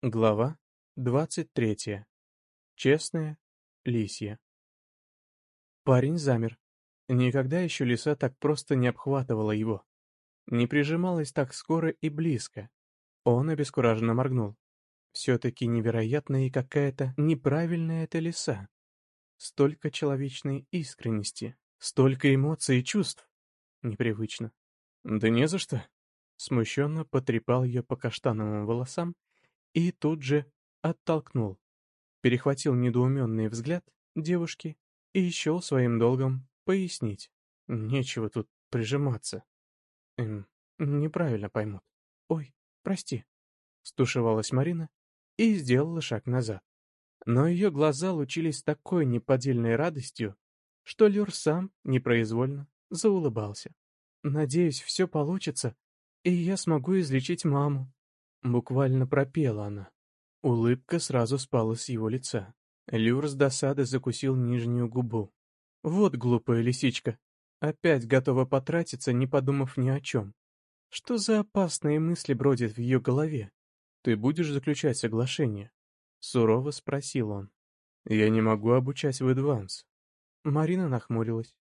Глава двадцать третья. Честная лисья. Парень замер. Никогда еще лиса так просто не обхватывала его. Не прижималась так скоро и близко. Он обескураженно моргнул. Все-таки невероятная и какая-то неправильная эта лиса. Столько человечной искренности, столько эмоций и чувств. Непривычно. Да не за что. Смущенно потрепал ее по каштановым волосам и тут же оттолкнул. Перехватил недоуменный взгляд девушки и счел своим долгом пояснить. Нечего тут прижиматься. Эм, неправильно поймут. Ой, прости. Стушевалась Марина и сделала шаг назад. Но ее глаза лучились такой неподдельной радостью, что Люр сам непроизвольно заулыбался. «Надеюсь, все получится, и я смогу излечить маму», Буквально пропела она. Улыбка сразу спала с его лица. Люр с досады закусил нижнюю губу. Вот глупая лисичка. Опять готова потратиться, не подумав ни о чем. Что за опасные мысли бродят в ее голове? Ты будешь заключать соглашение? Сурово спросил он. Я не могу обучать в адванс. Марина нахмурилась.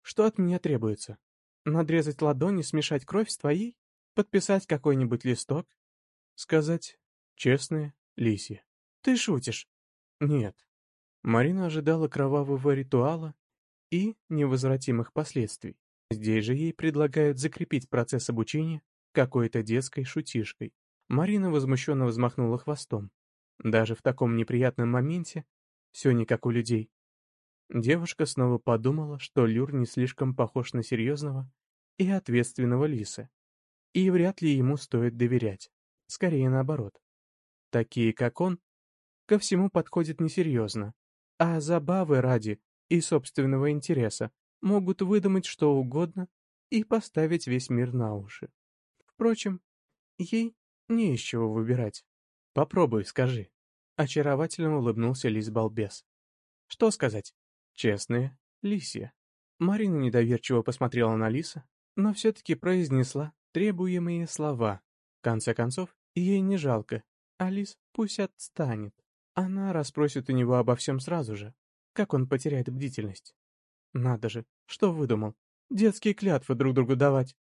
Что от меня требуется? Надрезать ладони, смешать кровь с твоей? Подписать какой-нибудь листок? Сказать честное, Лисия. Ты шутишь? Нет. Марина ожидала кровавого ритуала и невозвратимых последствий. Здесь же ей предлагают закрепить процесс обучения какой-то детской шутишкой. Марина возмущенно взмахнула хвостом. Даже в таком неприятном моменте все не как у людей. Девушка снова подумала, что Люр не слишком похож на серьезного и ответственного лиса, и вряд ли ему стоит доверять скорее наоборот. Такие, как он, ко всему подходят несерьезно, а забавы ради и собственного интереса могут выдумать что угодно и поставить весь мир на уши. Впрочем, ей не из чего выбирать. Попробуй, скажи. Очаровательно улыбнулся лис-балбес. Что сказать? Честная лисия. Марина недоверчиво посмотрела на лиса, но все-таки произнесла требуемые слова. В конце концов, Ей не жалко. Алис пусть отстанет. Она расспросит у него обо всем сразу же. Как он потеряет бдительность? Надо же, что выдумал? Детские клятвы друг другу давать.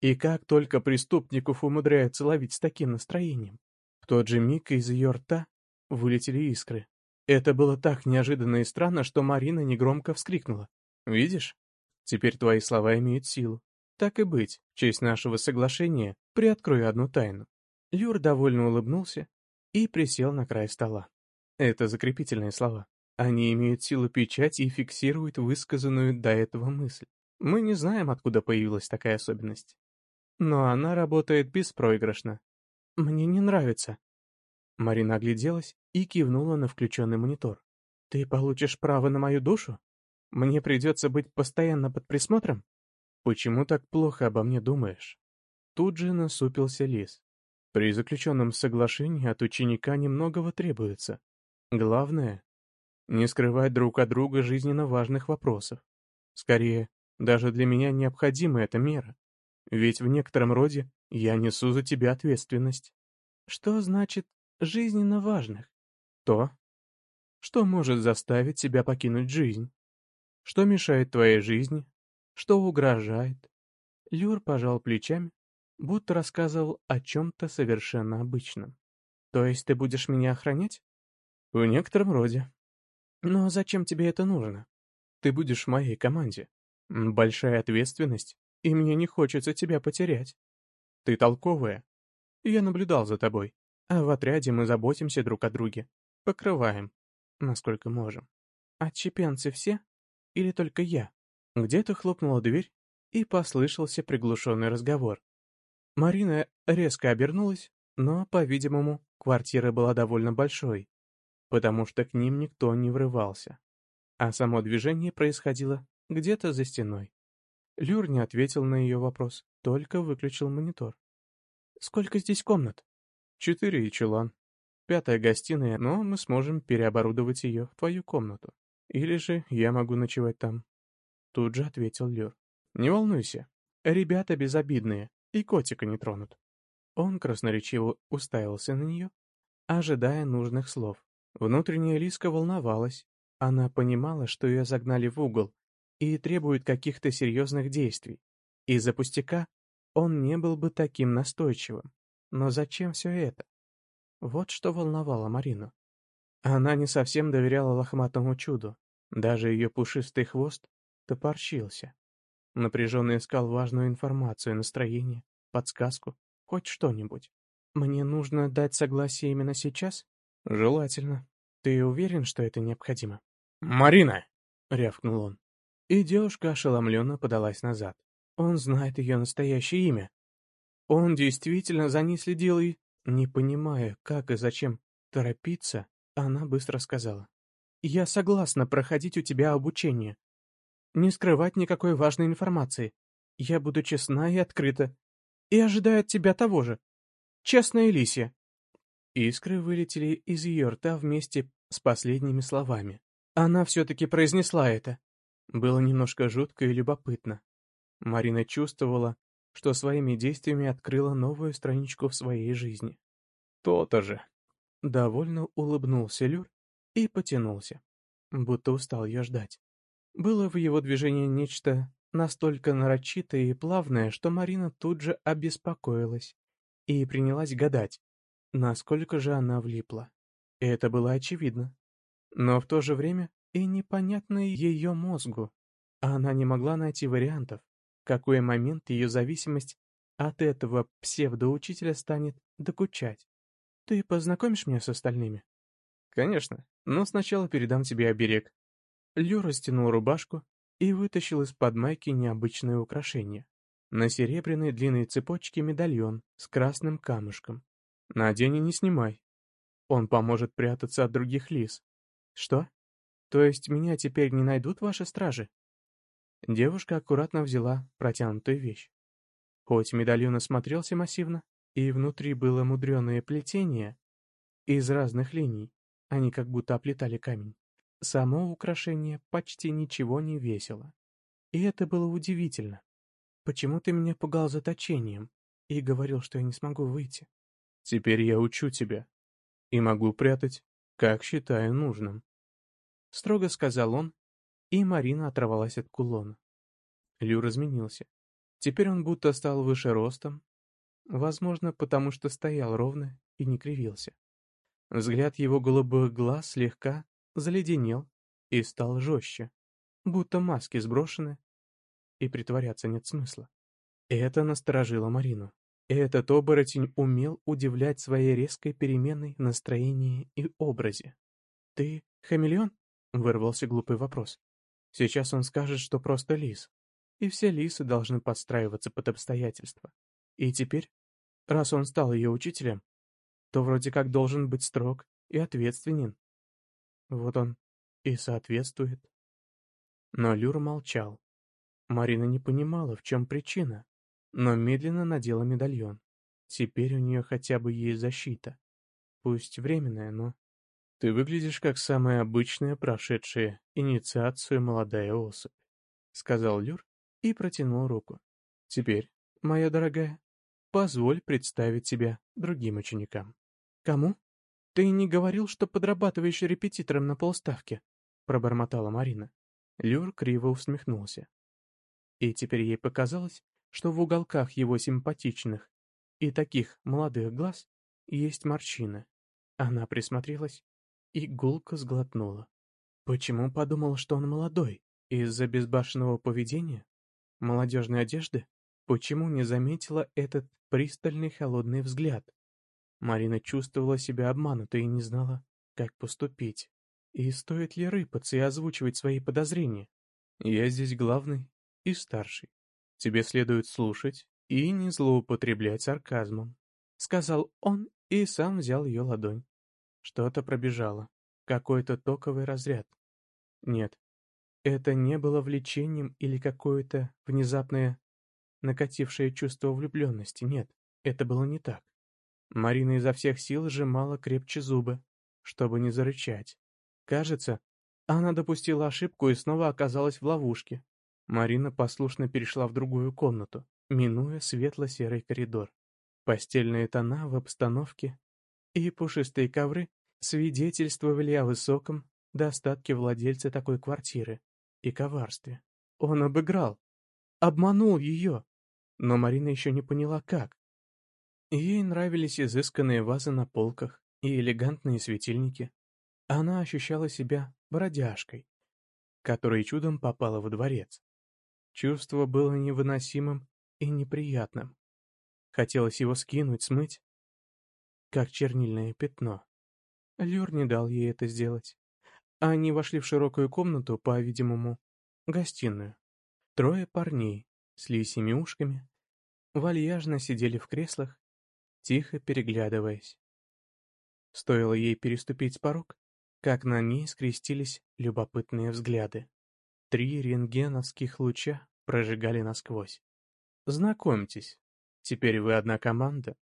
И как только преступников умудряются ловить с таким настроением? В тот же миг из ее рта вылетели искры. Это было так неожиданно и странно, что Марина негромко вскрикнула. «Видишь? Теперь твои слова имеют силу. Так и быть, в честь нашего соглашения приоткрою одну тайну. Люр довольно улыбнулся и присел на край стола. Это закрепительные слова. Они имеют силу печати и фиксируют высказанную до этого мысль. Мы не знаем, откуда появилась такая особенность. Но она работает беспроигрышно. Мне не нравится. Марина огляделась и кивнула на включенный монитор. Ты получишь право на мою душу? Мне придется быть постоянно под присмотром? Почему так плохо обо мне думаешь? Тут же насупился лис. При заключенном соглашении от ученика немногого требуется. Главное — не скрывать друг от друга жизненно важных вопросов. Скорее, даже для меня необходима эта мера. Ведь в некотором роде я несу за тебя ответственность. Что значит «жизненно важных»? То, что может заставить тебя покинуть жизнь. Что мешает твоей жизни, что угрожает. Люр пожал плечами будто рассказывал о чем-то совершенно обычном. «То есть ты будешь меня охранять?» «В некотором роде». «Но зачем тебе это нужно? Ты будешь в моей команде. Большая ответственность, и мне не хочется тебя потерять. Ты толковая. Я наблюдал за тобой, а в отряде мы заботимся друг о друге. Покрываем, насколько можем. Отчепенцы все? Или только я?» Где-то хлопнула дверь, и послышался приглушенный разговор. Марина резко обернулась, но, по-видимому, квартира была довольно большой, потому что к ним никто не врывался. А само движение происходило где-то за стеной. Люр не ответил на ее вопрос, только выключил монитор. «Сколько здесь комнат?» «Четыре и чулан. Пятая гостиная, но мы сможем переоборудовать ее в твою комнату. Или же я могу ночевать там». Тут же ответил Люр. «Не волнуйся, ребята безобидные, и котика не тронут. Он красноречиво уставился на нее, ожидая нужных слов. Внутренняя Лиска волновалась. Она понимала, что ее загнали в угол и требует каких-то серьезных действий. Из-за пустяка он не был бы таким настойчивым. Но зачем все это? Вот что волновало Марину. Она не совсем доверяла лохматому чуду. Даже ее пушистый хвост топорщился. Напряженно искал важную информацию, настроение, подсказку, хоть что-нибудь. «Мне нужно дать согласие именно сейчас?» «Желательно. Ты уверен, что это необходимо?» «Марина!» — рявкнул он. И девушка ошеломленно подалась назад. Он знает ее настоящее имя. Он действительно за ней следил и, не понимая, как и зачем торопиться, она быстро сказала. «Я согласна проходить у тебя обучение. Не скрывать никакой важной информации. Я буду честна и открыта. И ожидаю от тебя того же. Честная Лисия». Искры вылетели из ее рта вместе с последними словами. Она все-таки произнесла это. Было немножко жутко и любопытно. Марина чувствовала, что своими действиями открыла новую страничку в своей жизни. То-то же. Довольно улыбнулся Люр и потянулся, будто устал ее ждать. Было в его движении нечто настолько нарочитое и плавное, что Марина тут же обеспокоилась и принялась гадать, насколько же она влипла. И это было очевидно. Но в то же время и непонятно ее мозгу. Она не могла найти вариантов, в какой момент ее зависимость от этого псевдоучителя станет докучать. Ты познакомишь меня с остальными? Конечно, но сначала передам тебе оберег. Лю растянул рубашку и вытащил из-под майки необычное украшение. На серебряной длинной цепочке медальон с красным камушком. Надень и не снимай. Он поможет прятаться от других лис. Что? То есть меня теперь не найдут ваши стражи? Девушка аккуратно взяла протянутую вещь. Хоть медальон осмотрелся массивно, и внутри было мудреное плетение из разных линий, они как будто оплетали камень. Само украшение почти ничего не весило. И это было удивительно. Почему ты меня пугал заточением и говорил, что я не смогу выйти? Теперь я учу тебя. И могу прятать, как считаю нужным. Строго сказал он, и Марина оторвалась от кулона. Лю разменился. Теперь он будто стал выше ростом, возможно, потому что стоял ровно и не кривился. Взгляд его голубых глаз слегка заледенел и стал жестче, будто маски сброшены, и притворяться нет смысла. Это насторожило Марину. Этот оборотень умел удивлять своей резкой переменой в настроении и образе. «Ты хамелеон?» — вырвался глупый вопрос. Сейчас он скажет, что просто лис, и все лисы должны подстраиваться под обстоятельства. И теперь, раз он стал ее учителем, то вроде как должен быть строг и ответственен. Вот он и соответствует. Но Люр молчал. Марина не понимала, в чем причина, но медленно надела медальон. Теперь у нее хотя бы есть защита. Пусть временная, но... Ты выглядишь как самая обычная, прошедшая инициацию молодая особь, — сказал Люр и протянул руку. Теперь, моя дорогая, позволь представить тебя другим ученикам. Кому? Ты не говорил, что подрабатываешь репетитором на полставки? Пробормотала Марина. Люр криво усмехнулся. И теперь ей показалось, что в уголках его симпатичных и таких молодых глаз есть морщины. Она присмотрелась и гулко сглотнула. Почему подумал, что он молодой? Из-за безбашенного поведения? Молодежной одежды? Почему не заметила этот пристальный холодный взгляд? Марина чувствовала себя обманутой и не знала, как поступить. И стоит ли рыпаться и озвучивать свои подозрения? Я здесь главный и старший. Тебе следует слушать и не злоупотреблять сарказмом, — сказал он и сам взял ее ладонь. Что-то пробежало, какой-то токовый разряд. Нет, это не было влечением или какое-то внезапное накатившее чувство влюбленности, нет, это было не так. Марина изо всех сил сжимала крепче зубы, чтобы не зарычать. Кажется, она допустила ошибку и снова оказалась в ловушке. Марина послушно перешла в другую комнату, минуя светло-серый коридор. Постельные тона в обстановке и пушистые ковры свидетельствовали о высоком достатке владельца такой квартиры и коварстве. Он обыграл, обманул ее, но Марина еще не поняла, как. Ей нравились изысканные вазы на полках и элегантные светильники. Она ощущала себя бродяжкой, которая чудом попала во дворец. Чувство было невыносимым и неприятным. Хотелось его скинуть, смыть, как чернильное пятно. Люр не дал ей это сделать. Они вошли в широкую комнату, по-видимому, гостиную. Трое парней с лисьими ушками вальяжно сидели в креслах, тихо переглядываясь. Стоило ей переступить порог, как на ней скрестились любопытные взгляды. Три рентгеновских луча прожигали насквозь. «Знакомьтесь, теперь вы одна команда».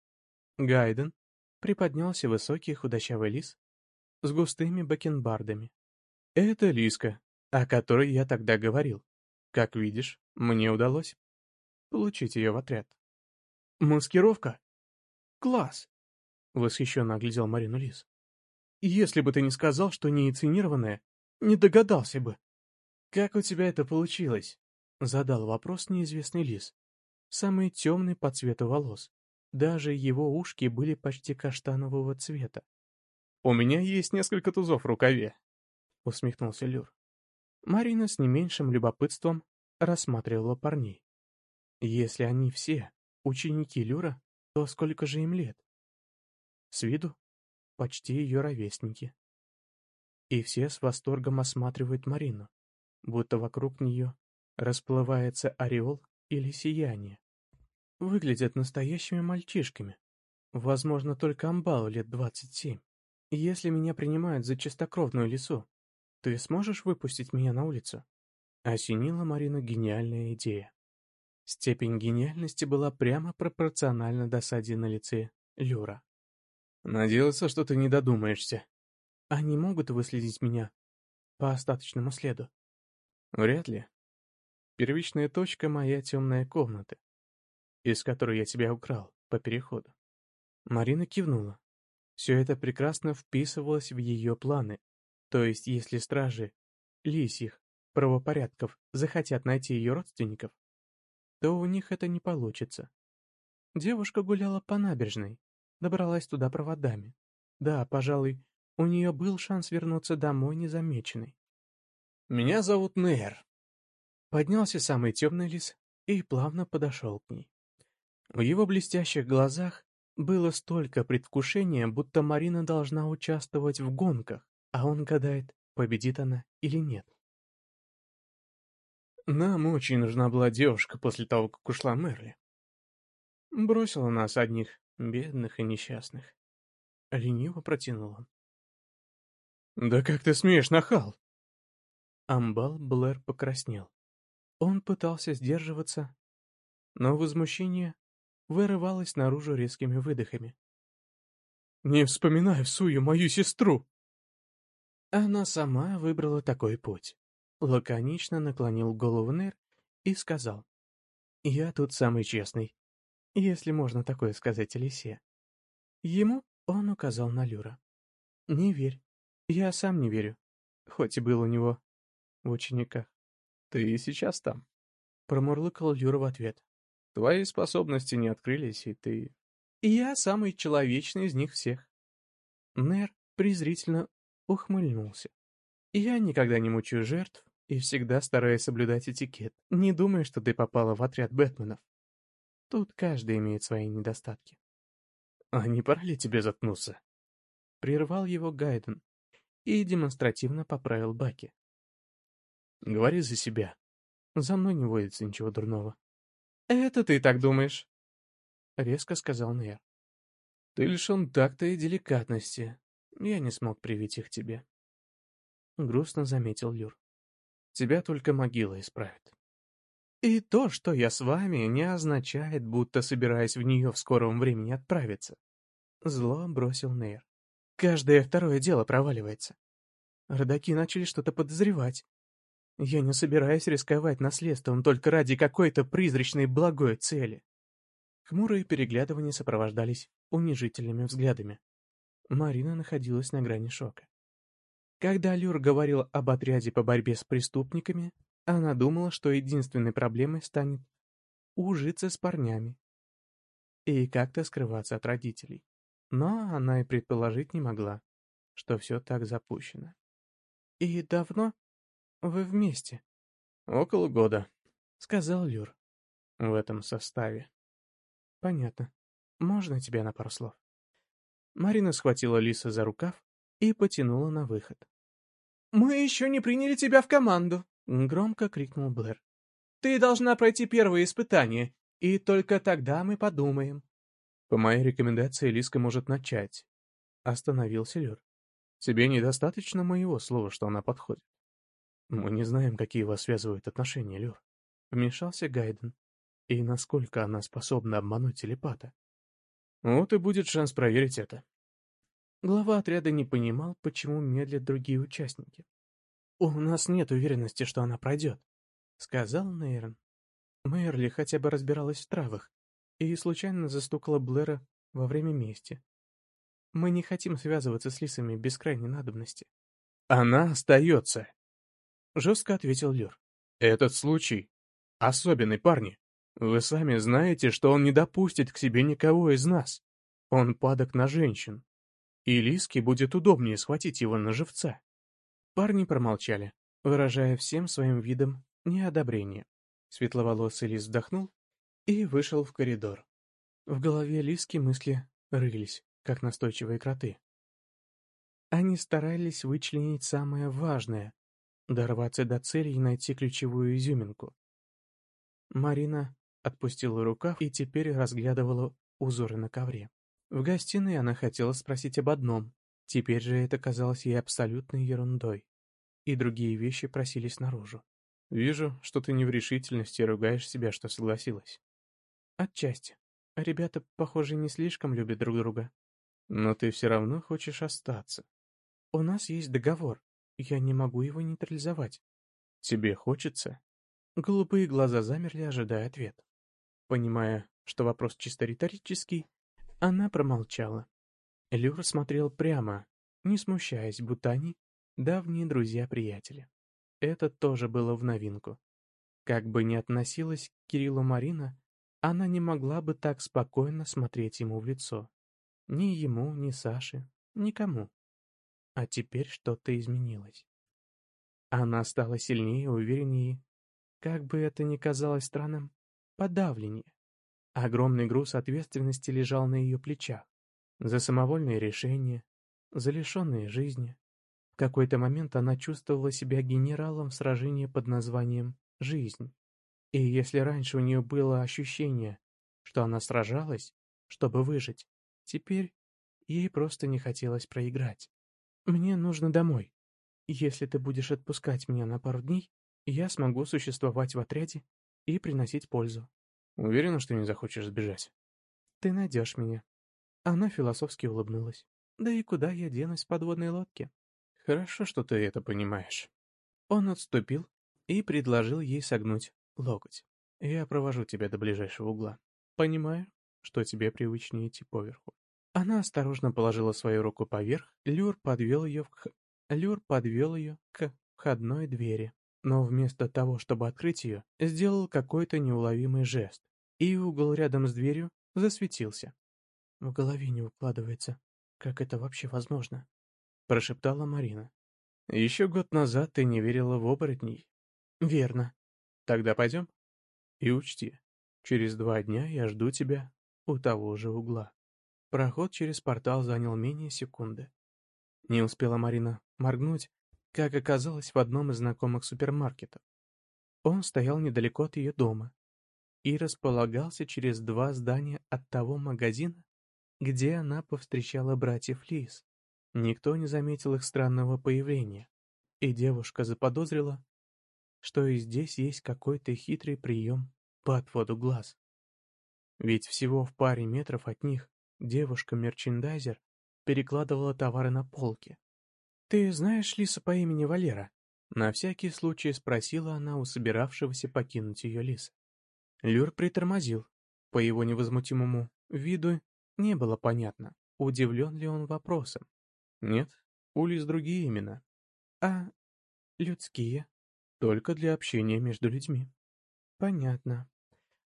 Гайден приподнялся высокий худощавый лис с густыми бакенбардами. «Это Лиска, о которой я тогда говорил. Как видишь, мне удалось получить ее в отряд». «Маскировка? Класс!» — восхищенно оглядел Марину Лис. «Если бы ты не сказал, что не инициированная, не догадался бы». «Как у тебя это получилось?» — задал вопрос неизвестный лис. Самый темный по цвету волос. Даже его ушки были почти каштанового цвета. «У меня есть несколько тузов в рукаве», — усмехнулся Люр. Марина с не меньшим любопытством рассматривала парней. Если они все ученики Люра, то сколько же им лет? С виду почти ее ровесники. И все с восторгом осматривают Марину, будто вокруг нее расплывается ореол или сияние выглядят настоящими мальчишками. Возможно, только Амбалу лет двадцать семь. Если меня принимают за чистокровную лису, ты сможешь выпустить меня на улицу?» Осенила Марину гениальная идея. Степень гениальности была прямо пропорциональна досаде на лице Люра. «Надеялся, что ты не додумаешься. Они могут выследить меня по остаточному следу?» «Вряд ли. Первичная точка — моя темная комната из которой я тебя украл по переходу. Марина кивнула. Все это прекрасно вписывалось в ее планы. То есть, если стражи лисьих правопорядков захотят найти ее родственников, то у них это не получится. Девушка гуляла по набережной, добралась туда проводами. Да, пожалуй, у нее был шанс вернуться домой незамеченной. «Меня зовут Нейр». Поднялся самый темный лис и плавно подошел к ней. В его блестящих глазах было столько предвкушения, будто Марина должна участвовать в гонках, а он гадает, победит она или нет. Нам очень нужна была девушка после того, как ушла Мерли. Бросила нас одних, бедных и несчастных. Лениво протянул. «Да как ты смеешь, нахал?» Амбал Блэр покраснел. Он пытался сдерживаться, но возмущение вырывалась наружу резкими выдохами. «Не вспоминай Сую, мою сестру!» Она сама выбрала такой путь. Лаконично наклонил голову Нер и сказал. «Я тут самый честный, если можно такое сказать Алисе». Ему он указал на Люра. «Не верь. Я сам не верю. Хоть и был у него в учениках. Ты и сейчас там?» Промурлыкал Люра в ответ. Твои способности не открылись, и ты... я самый человечный из них всех. Нер презрительно ухмыльнулся. Я никогда не мучаю жертв и всегда стараюсь соблюдать этикет. Не думай, что ты попала в отряд Бэтменов. Тут каждый имеет свои недостатки. А не пора ли тебе заткнуться? Прервал его Гайден и демонстративно поправил Баки. Говори за себя. За мной не водится ничего дурного. «Это ты так думаешь», — резко сказал Нейр. «Ты лишен такта и деликатности. Я не смог привить их тебе». Грустно заметил Люр. «Тебя только могила исправит». «И то, что я с вами, не означает, будто собираюсь в нее в скором времени отправиться». Зло бросил Нейр. «Каждое второе дело проваливается. Родаки начали что-то подозревать. Я не собираюсь рисковать наследством только ради какой-то призрачной благой цели. Хмурые переглядывания сопровождались унижительными взглядами. Марина находилась на грани шока. Когда Люр говорил об отряде по борьбе с преступниками, она думала, что единственной проблемой станет ужиться с парнями и как-то скрываться от родителей. Но она и предположить не могла, что все так запущено. «И давно вы вместе?» «Около года», — сказал Люр. «В этом составе». «Понятно. Можно тебя на пару слов?» Марина схватила Лиса за рукав и потянула на выход. «Мы еще не приняли тебя в команду!» — громко крикнул Блэр. «Ты должна пройти первое испытание, и только тогда мы подумаем». «По моей рекомендации Лиска может начать», — остановился Люр. «Тебе недостаточно моего слова, что она подходит». «Мы не знаем, какие вас связывают отношения, Люр», — вмешался Гайден. «И насколько она способна обмануть телепата?» Вот и будет шанс проверить это. Глава отряда не понимал, почему медлят другие участники. «У нас нет уверенности, что она пройдет», — сказал Нейрон. Мэйрли хотя бы разбиралась в травах и случайно застукала Блэра во время мести. Мы не хотим связываться с лисами без крайней надобности. «Она остается», — жестко ответил Люр. «Этот случай особенный, парни. Вы сами знаете, что он не допустит к себе никого из нас. Он падок на женщин. И Лиске будет удобнее схватить его на живца. Парни промолчали, выражая всем своим видом неодобрение. Светловолосый Лис вздохнул и вышел в коридор. В голове Лиски мысли рылись, как настойчивые кроты. Они старались вычленить самое важное, дорваться до цели и найти ключевую изюминку. Марина отпустила рукав и теперь разглядывала узоры на ковре. В гостиной она хотела спросить об одном, теперь же это казалось ей абсолютной ерундой. И другие вещи просились наружу. «Вижу, что ты не в решительности и ругаешь себя, что согласилась». «Отчасти. Ребята, похоже, не слишком любят друг друга». «Но ты все равно хочешь остаться». «У нас есть договор. Я не могу его нейтрализовать». «Тебе хочется?» Голубые глаза замерли, ожидая ответ. Понимая, что вопрос чисто риторический, она промолчала. Люр смотрел прямо, не смущаясь, будто они — давние друзья-приятели. Это тоже было в новинку. Как бы ни относилась к Кириллу Марина, она не могла бы так спокойно смотреть ему в лицо. Ни ему, ни Саше, никому. А теперь что-то изменилось. Она стала сильнее, увереннее, как бы это ни казалось странным, подавленнее. Огромный груз ответственности лежал на ее плечах. За самовольные решения, за лишенные жизни. В какой-то момент она чувствовала себя генералом в сражении под названием «Жизнь». И если раньше у нее было ощущение, что она сражалась, чтобы выжить, теперь ей просто не хотелось проиграть. «Мне нужно домой. Если ты будешь отпускать меня на пару дней, я смогу существовать в отряде и приносить пользу. Уверена, что не захочешь сбежать? Ты найдешь меня. Она философски улыбнулась. Да и куда я денусь в подводной лодке? Хорошо, что ты это понимаешь. Он отступил и предложил ей согнуть локоть. Я провожу тебя до ближайшего угла. Понимаю, что тебе привычнее идти поверху. Она осторожно положила свою руку поверх, Люр подвел ее, в... Люр подвел ее к входной двери но вместо того, чтобы открыть ее, сделал какой-то неуловимый жест, и угол рядом с дверью засветился. В голове не укладывается, как это вообще возможно, прошептала Марина. Еще год назад ты не верила в оборотней. Верно. Тогда пойдем? И учти, через два дня я жду тебя у того же угла. Проход через портал занял менее секунды. Не успела Марина моргнуть, как оказалось в одном из знакомых супермаркетов. Он стоял недалеко от ее дома и располагался через два здания от того магазина, где она повстречала братьев Лис. Никто не заметил их странного появления, и девушка заподозрила, что и здесь есть какой-то хитрый прием по отводу глаз. Ведь всего в паре метров от них девушка-мерчендайзер перекладывала товары на полки, «Ты знаешь Лиса по имени Валера?» На всякий случай спросила она у собиравшегося покинуть ее Лиса. Люр притормозил. По его невозмутимому виду не было понятно, удивлен ли он вопросом. Нет, у Лиз другие имена. А людские? Только для общения между людьми. Понятно.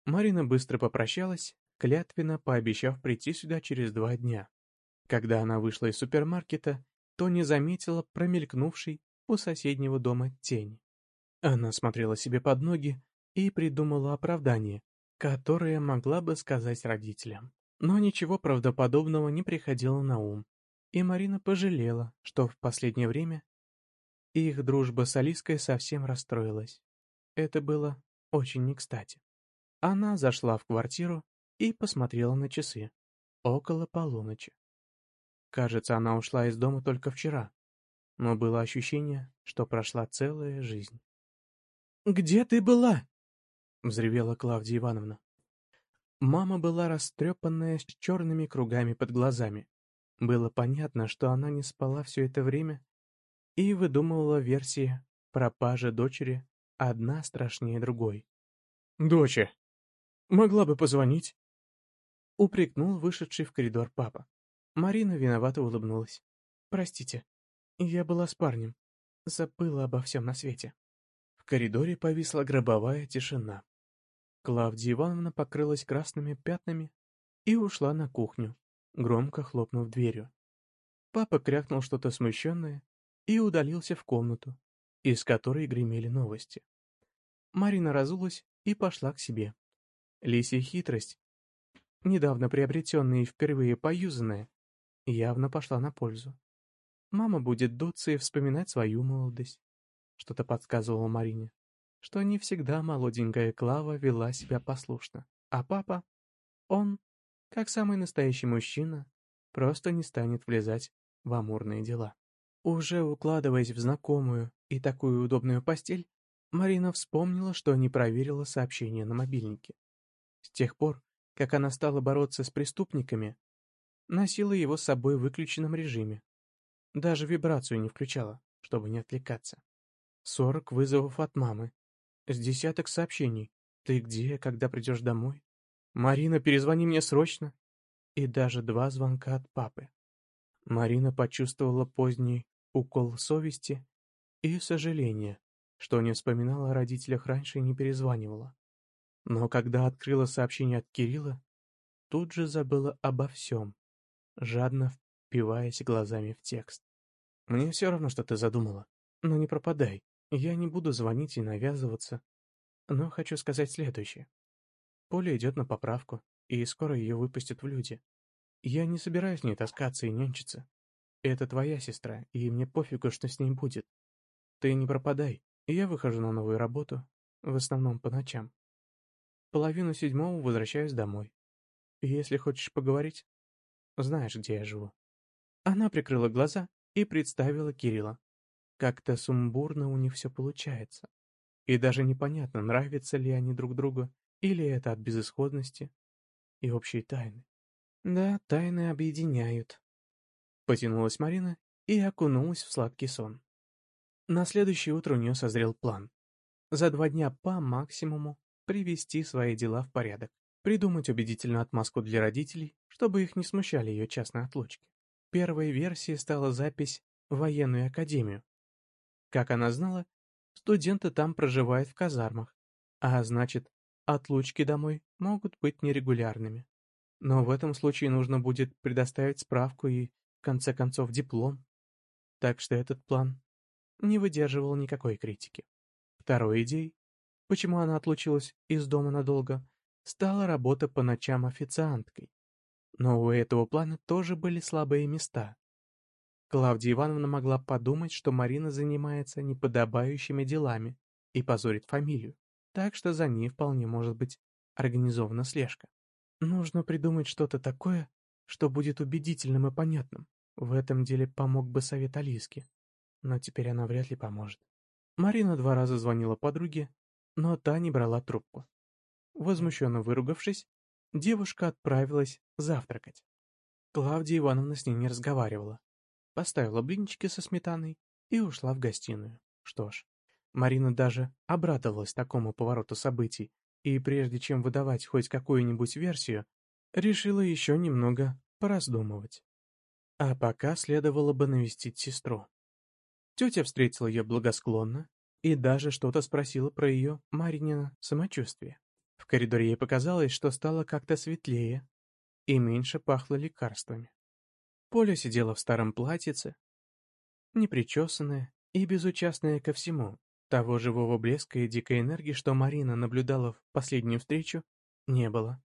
Марина быстро попрощалась, клятвенно пообещав прийти сюда через два дня. Когда она вышла из супермаркета, то не заметила промелькнувшей у соседнего дома тень. Она смотрела себе под ноги и придумала оправдание, которое могла бы сказать родителям. Но ничего правдоподобного не приходило на ум, и Марина пожалела, что в последнее время их дружба с Алиской совсем расстроилась. Это было очень не кстати. Она зашла в квартиру и посмотрела на часы. Около полуночи. Кажется, она ушла из дома только вчера, но было ощущение, что прошла целая жизнь. «Где ты была?» — взревела Клавдия Ивановна. Мама была растрепанная с черными кругами под глазами. Было понятно, что она не спала все это время и выдумывала версии пропажи дочери, одна страшнее другой. «Доча, могла бы позвонить?» Упрекнул вышедший в коридор папа. Марина виновато улыбнулась. «Простите, я была с парнем. Забыла обо всем на свете». В коридоре повисла гробовая тишина. Клавдия Ивановна покрылась красными пятнами и ушла на кухню, громко хлопнув дверью. Папа крякнул что-то смущенное и удалился в комнату, из которой гремели новости. Марина разулась и пошла к себе. Лисья хитрость, недавно приобретенная и впервые поюзанная, явно пошла на пользу. Мама будет дуться и вспоминать свою молодость. Что-то подсказывало Марине, что не всегда молоденькая Клава вела себя послушно. А папа, он, как самый настоящий мужчина, просто не станет влезать в амурные дела. Уже укладываясь в знакомую и такую удобную постель, Марина вспомнила, что не проверила сообщение на мобильнике. С тех пор, как она стала бороться с преступниками, носила его с собой в выключенном режиме. Даже вибрацию не включала, чтобы не отвлекаться. Сорок вызовов от мамы. С десяток сообщений. Ты где, когда придешь домой? Марина, перезвони мне срочно. И даже два звонка от папы. Марина почувствовала поздний укол совести и сожаления, что не вспоминала о родителях раньше и не перезванивала. Но когда открыла сообщение от Кирилла, тут же забыла обо всем, жадно впиваясь глазами в текст. «Мне все равно, что ты задумала, но не пропадай. Я не буду звонить и навязываться, но хочу сказать следующее. Поля идет на поправку, и скоро ее выпустят в люди. Я не собираюсь с ней таскаться и нянчиться. Это твоя сестра, и мне пофигу, что с ней будет. Ты не пропадай, я выхожу на новую работу, в основном по ночам. Половину седьмого возвращаюсь домой. Если хочешь поговорить, знаешь, где я живу. Она прикрыла глаза и представила Кирилла. Как-то сумбурно у них все получается. И даже непонятно, нравятся ли они друг другу, или это от безысходности и общей тайны. Да, тайны объединяют. Потянулась Марина и окунулась в сладкий сон. На следующее утро у нее созрел план. За два дня по максимуму привести свои дела в порядок, придумать убедительную отмазку для родителей, чтобы их не смущали ее частные отлучки. Первой версией стала запись в военную академию, как она знала, студенты там проживают в казармах, а значит, отлучки домой могут быть нерегулярными. Но в этом случае нужно будет предоставить справку и, в конце концов, диплом. Так что этот план не выдерживал никакой критики. Второй идеей, почему она отлучилась из дома надолго, стала работа по ночам официанткой. Но у этого плана тоже были слабые места. Клавдия Ивановна могла подумать, что Марина занимается неподобающими делами и позорит фамилию, так что за ней вполне может быть организована слежка. Нужно придумать что-то такое, что будет убедительным и понятным. В этом деле помог бы совет Алиски, но теперь она вряд ли поможет. Марина два раза звонила подруге, но та не брала трубку. Возмущенно выругавшись, девушка отправилась завтракать. Клавдия Ивановна с ней не разговаривала, поставила блинчики со сметаной и ушла в гостиную. Что ж, Марина даже обрадовалась такому повороту событий, и прежде чем выдавать хоть какую-нибудь версию, решила еще немного пораздумывать. А пока следовало бы навестить сестру. Тетя встретила ее благосклонно и даже что-то спросила про ее Маринина самочувствие. В коридоре ей показалось, что стало как-то светлее и меньше пахло лекарствами. Поля сидела в старом платьице, непричесанная и безучастная ко всему. Того живого блеска и дикой энергии, что Марина наблюдала в последнюю встречу, не было.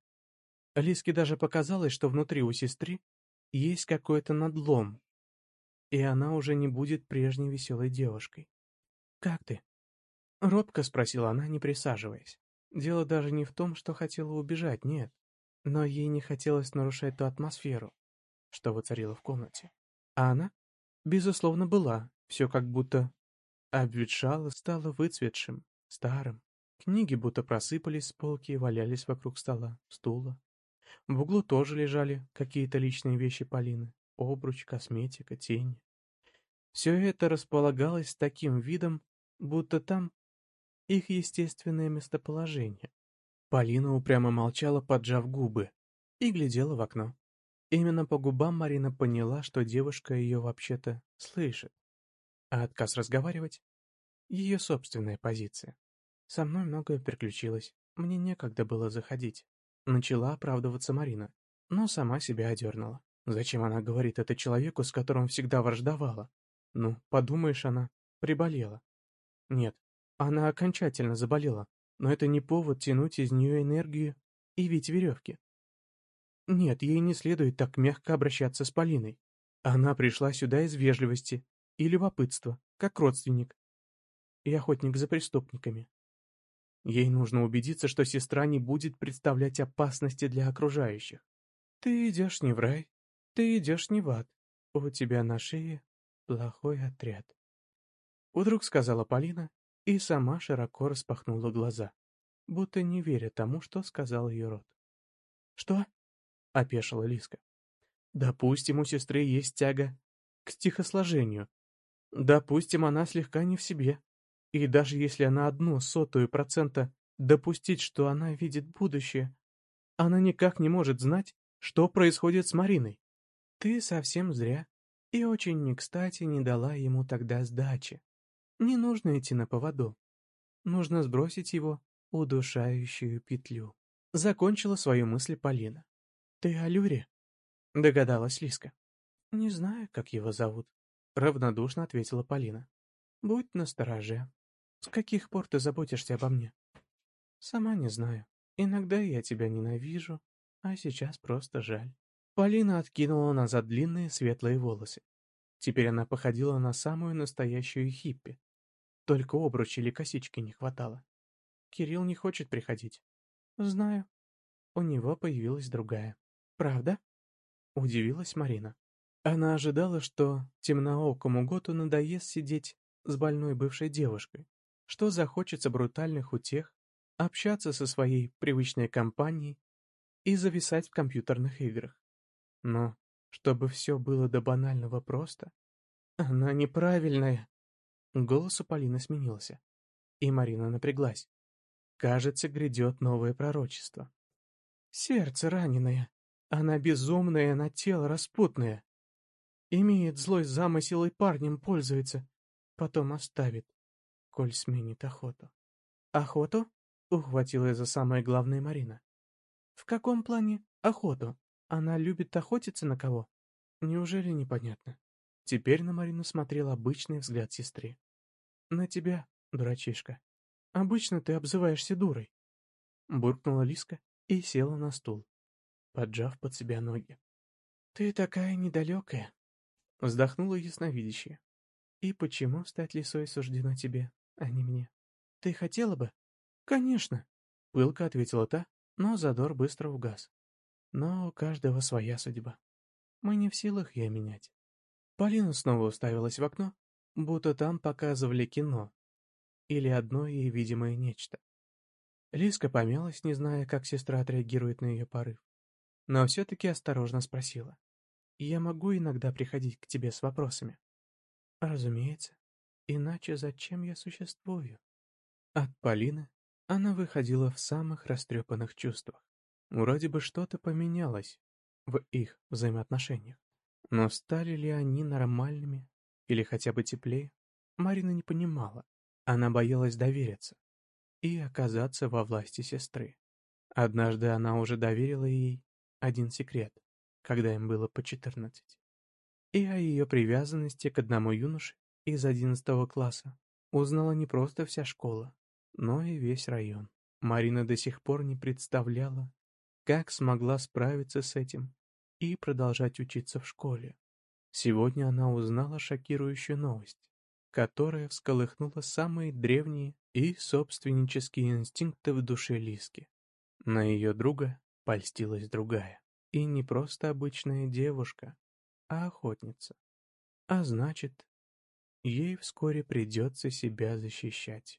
Лиске даже показалось, что внутри у сестры есть какой-то надлом, и она уже не будет прежней веселой девушкой. «Как ты?» — робко спросила она, не присаживаясь. Дело даже не в том, что хотела убежать, нет. Но ей не хотелось нарушать ту атмосферу, что воцарила в комнате. А она, безусловно, была, все как будто обветшала, стала выцветшим, старым. Книги будто просыпались с полки и валялись вокруг стола, стула. В углу тоже лежали какие-то личные вещи Полины. Обруч, косметика, тени. Все это располагалось с таким видом, будто там их естественное местоположение. Полина упрямо молчала, поджав губы, и глядела в окно. Именно по губам Марина поняла, что девушка ее вообще-то слышит. А отказ разговаривать — ее собственная позиция. Со мной многое приключилось, мне некогда было заходить. Начала оправдываться Марина, но сама себя одернула. Зачем она говорит это человеку, с которым всегда враждовала? Ну, подумаешь, она приболела. Нет, она окончательно заболела, но это не повод тянуть из нее энергию и вить веревки. Нет, ей не следует так мягко обращаться с Полиной. Она пришла сюда из вежливости и любопытства, как родственник и охотник за преступниками. Ей нужно убедиться, что сестра не будет представлять опасности для окружающих. Ты идешь не в рай, ты идешь не в ад. У тебя на шее плохой отряд. Вдруг сказала Полина и сама широко распахнула глаза, будто не веря тому, что сказал ее рот. «Что?» — опешила Лиска. «Допустим, у сестры есть тяга к стихосложению. Допустим, она слегка не в себе. И даже если она одну сотую процента допустить, что она видит будущее, она никак не может знать, что происходит с Мариной. Ты совсем зря и очень не кстати не дала ему тогда сдачи. Не нужно идти на поводу. Нужно сбросить его удушающую петлю. Закончила свою мысль Полина. «Ты о Люре?» — догадалась Лиска. «Не знаю, как его зовут», — равнодушно ответила Полина. «Будь настороже. С каких пор ты заботишься обо мне? Сама не знаю. Иногда я тебя ненавижу, а сейчас просто жаль. Полина откинула назад длинные светлые волосы. Теперь она походила на самую настоящую хиппи. Только обручи или косички не хватало. Кирилл не хочет приходить. Знаю. У него появилась другая. Правда? Удивилась Марина. Она ожидала, что темноокому Готу надоест сидеть с больной бывшей девушкой, что захочется брутальных утех, общаться со своей привычной компанией и зависать в компьютерных играх. Но чтобы все было до банального просто, она неправильная. Голос у Полины сменился, и Марина напряглась. Кажется, грядет новое пророчество. Сердце раненое, она безумная, на тело распутная. Имеет злой замысел и парнем пользуется, потом оставит коль сменит охоту. Охоту? Ухватила за самое главное Марина. В каком плане охоту? Она любит охотиться на кого? Неужели непонятно? Теперь на Марину смотрел обычный взгляд сестры. На тебя, дурачишка. Обычно ты обзываешься дурой. Буркнула Лиска и села на стул, поджав под себя ноги. Ты такая недалекая. Вздохнула ясновидящая. И почему стать лисой суждено тебе? а не мне. Ты хотела бы? Конечно, пылко ответила та, но задор быстро угас. Но у каждого своя судьба. Мы не в силах ее менять. Полина снова уставилась в окно, будто там показывали кино. Или одно ей видимое нечто. Лиска помялась, не зная, как сестра отреагирует на ее порыв. Но все-таки осторожно спросила. «Я могу иногда приходить к тебе с вопросами?» «Разумеется», Иначе зачем я существую? От Полины она выходила в самых растрепанных чувствах. Вроде бы что-то поменялось в их взаимоотношениях. Но стали ли они нормальными или хотя бы теплее, Марина не понимала. Она боялась довериться и оказаться во власти сестры. Однажды она уже доверила ей один секрет, когда им было по четырнадцать. И о ее привязанности к одному юноше из одиннадцатого класса узнала не просто вся школа, но и весь район. Марина до сих пор не представляла, как смогла справиться с этим и продолжать учиться в школе. Сегодня она узнала шокирующую новость, которая всколыхнула самые древние и собственнические инстинкты в душе Лиски. На ее друга польстилась другая, и не просто обычная девушка, а охотница. А значит, ей вскоре придется себя защищать.